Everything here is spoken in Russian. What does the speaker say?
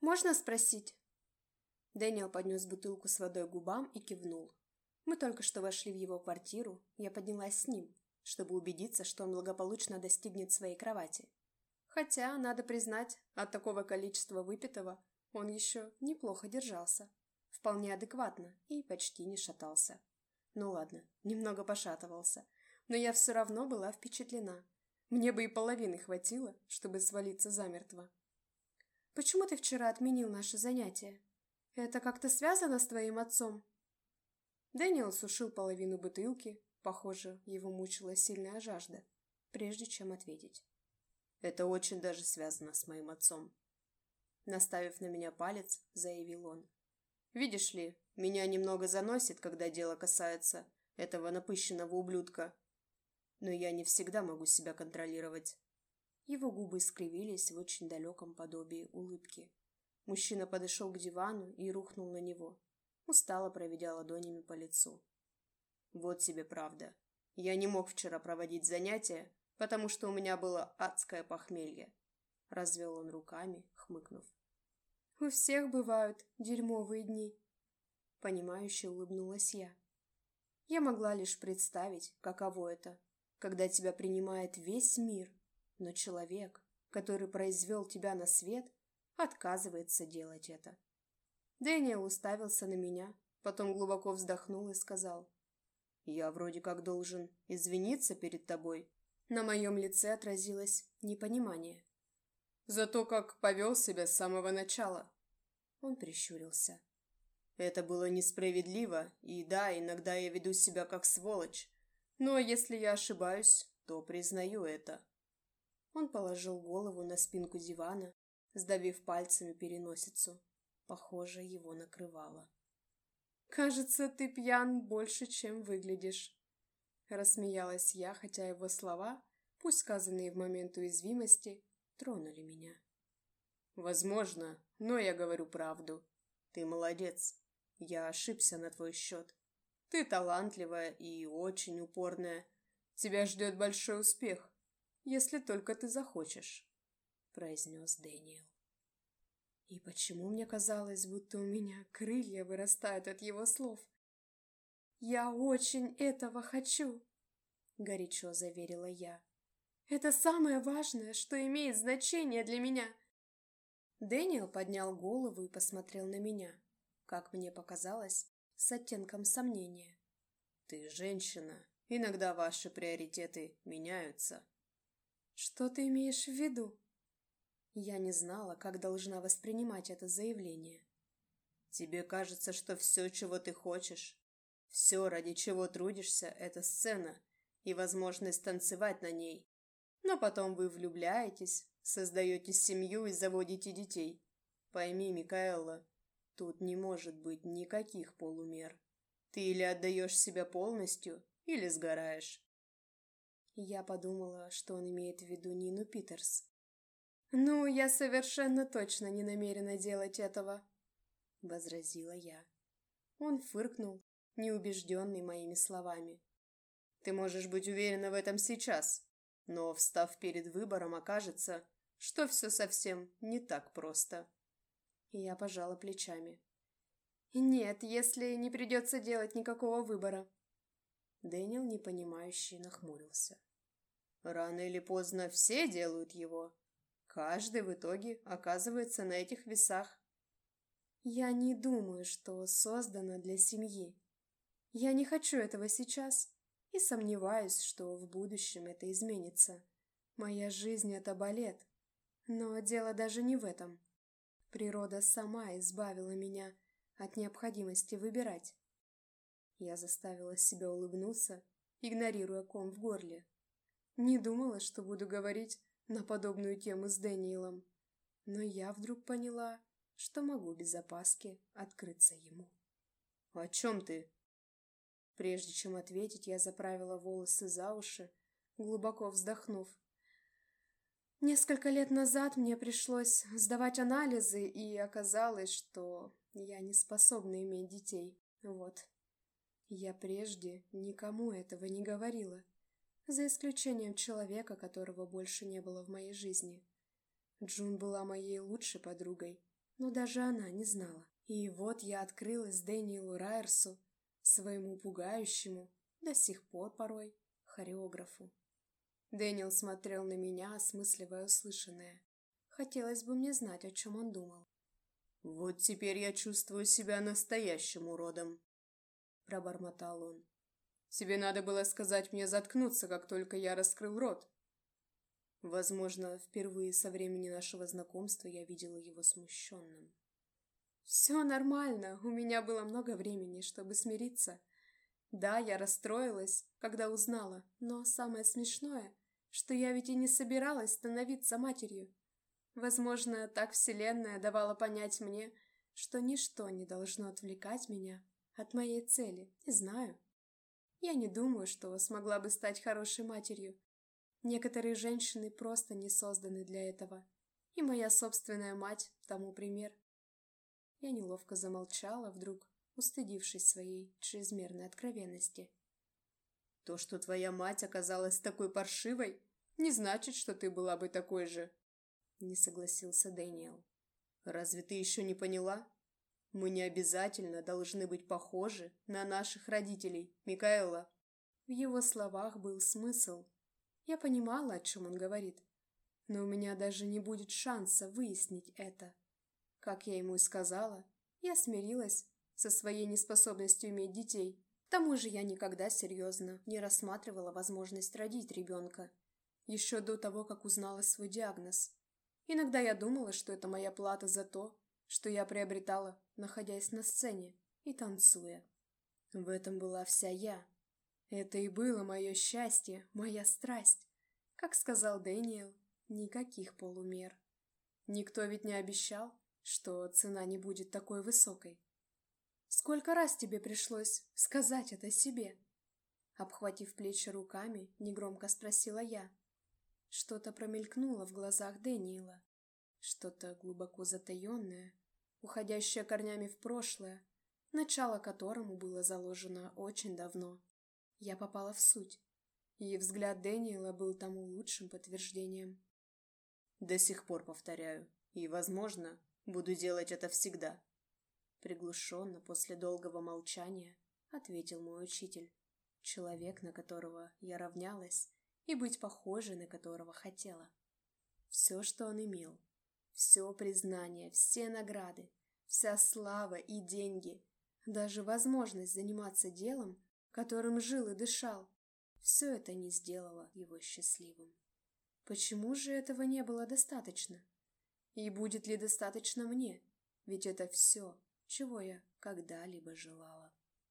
«Можно спросить?» Дэниел поднес бутылку с водой к губам и кивнул. Мы только что вошли в его квартиру, я поднялась с ним, чтобы убедиться, что он благополучно достигнет своей кровати. Хотя, надо признать, от такого количества выпитого он еще неплохо держался. Вполне адекватно и почти не шатался. Ну ладно, немного пошатывался, но я все равно была впечатлена. Мне бы и половины хватило, чтобы свалиться замертво. «Почему ты вчера отменил наше занятие? Это как-то связано с твоим отцом?» Дэниел сушил половину бутылки, похоже, его мучила сильная жажда, прежде чем ответить. «Это очень даже связано с моим отцом», Наставив на меня палец, заявил он. «Видишь ли, меня немного заносит, когда дело касается этого напыщенного ублюдка. Но я не всегда могу себя контролировать». Его губы скривились в очень далеком подобии улыбки. Мужчина подошел к дивану и рухнул на него, устало проведя ладонями по лицу. «Вот тебе правда. Я не мог вчера проводить занятия, потому что у меня было адское похмелье», — развел он руками, хмыкнув. У всех бывают дерьмовые дни. Понимающе улыбнулась я. Я могла лишь представить, каково это, когда тебя принимает весь мир, но человек, который произвел тебя на свет, отказывается делать это. Дэниел уставился на меня, потом глубоко вздохнул и сказал, «Я вроде как должен извиниться перед тобой». На моем лице отразилось непонимание. За то, как повел себя с самого начала. Он прищурился. Это было несправедливо, и да, иногда я веду себя как сволочь. Но если я ошибаюсь, то признаю это. Он положил голову на спинку дивана, сдавив пальцами переносицу. Похоже, его накрывало. «Кажется, ты пьян больше, чем выглядишь», — рассмеялась я, хотя его слова, пусть сказанные в момент уязвимости, тронули меня. «Возможно, но я говорю правду. Ты молодец. Я ошибся на твой счет. Ты талантливая и очень упорная. Тебя ждет большой успех, если только ты захочешь», — произнес Дэниел. И почему мне казалось, будто у меня крылья вырастают от его слов? «Я очень этого хочу», — горячо заверила я. «Это самое важное, что имеет значение для меня». Дэниел поднял голову и посмотрел на меня, как мне показалось, с оттенком сомнения. «Ты женщина. Иногда ваши приоритеты меняются». «Что ты имеешь в виду?» Я не знала, как должна воспринимать это заявление. «Тебе кажется, что все, чего ты хочешь, все, ради чего трудишься, это сцена и возможность танцевать на ней. Но потом вы влюбляетесь, Создаете семью и заводите детей. Пойми, Микаэла, тут не может быть никаких полумер. Ты или отдаешь себя полностью, или сгораешь. Я подумала, что он имеет в виду Нину Питерс. «Ну, я совершенно точно не намерена делать этого», — возразила я. Он фыркнул, неубежденный моими словами. «Ты можешь быть уверена в этом сейчас, но, встав перед выбором, окажется, что все совсем не так просто. Я пожала плечами. Нет, если не придется делать никакого выбора. Дэниел, непонимающе, нахмурился. Рано или поздно все делают его. Каждый в итоге оказывается на этих весах. Я не думаю, что создана для семьи. Я не хочу этого сейчас и сомневаюсь, что в будущем это изменится. Моя жизнь — это балет, но дело даже не в этом. Природа сама избавила меня от необходимости выбирать. Я заставила себя улыбнуться, игнорируя ком в горле. Не думала, что буду говорить на подобную тему с Дэниелом, но я вдруг поняла, что могу без опаски открыться ему. «О чем ты?» Прежде чем ответить, я заправила волосы за уши, глубоко вздохнув. Несколько лет назад мне пришлось сдавать анализы, и оказалось, что я не способна иметь детей. Вот. Я прежде никому этого не говорила, за исключением человека, которого больше не было в моей жизни. Джун была моей лучшей подругой, но даже она не знала. И вот я открылась Дэниелу Райерсу, своему пугающему, до сих пор порой, хореографу. Дэниел смотрел на меня, осмысливая услышанное. Хотелось бы мне знать, о чем он думал. «Вот теперь я чувствую себя настоящим уродом», — пробормотал он. «Тебе надо было сказать мне заткнуться, как только я раскрыл рот». Возможно, впервые со времени нашего знакомства я видела его смущенным. «Все нормально, у меня было много времени, чтобы смириться. Да, я расстроилась, когда узнала, но самое смешное, что я ведь и не собиралась становиться матерью. Возможно, так Вселенная давала понять мне, что ничто не должно отвлекать меня от моей цели, не знаю. Я не думаю, что смогла бы стать хорошей матерью. Некоторые женщины просто не созданы для этого. И моя собственная мать тому пример. Я неловко замолчала вдруг, устыдившись своей чрезмерной откровенности. То, что твоя мать оказалась такой паршивой, не значит, что ты была бы такой же, не согласился Дэниел. Разве ты еще не поняла? Мы не обязательно должны быть похожи на наших родителей, Микаэла. В его словах был смысл. Я понимала, о чем он говорит, но у меня даже не будет шанса выяснить это. Как я ему и сказала, я смирилась со своей неспособностью иметь детей. К тому же я никогда серьезно не рассматривала возможность родить ребенка. Еще до того, как узнала свой диагноз. Иногда я думала, что это моя плата за то, что я приобретала, находясь на сцене и танцуя. В этом была вся я. Это и было мое счастье, моя страсть. Как сказал Дэниел, никаких полумер. Никто ведь не обещал, что цена не будет такой высокой. Сколько раз тебе пришлось сказать это себе? Обхватив плечи руками, негромко спросила я. Что-то промелькнуло в глазах Дэниела. Что-то глубоко затаенное, уходящее корнями в прошлое, начало которому было заложено очень давно. Я попала в суть, и взгляд Дэниела был тому лучшим подтверждением. До сих пор повторяю, и, возможно, буду делать это всегда. Приглушенно, после долгого молчания, ответил мой учитель, человек, на которого я равнялась, и быть похожей на которого хотела. Все, что он имел, все признание, все награды, вся слава и деньги, даже возможность заниматься делом, которым жил и дышал, все это не сделало его счастливым. Почему же этого не было достаточно? И будет ли достаточно мне? Ведь это все, чего я когда-либо желала.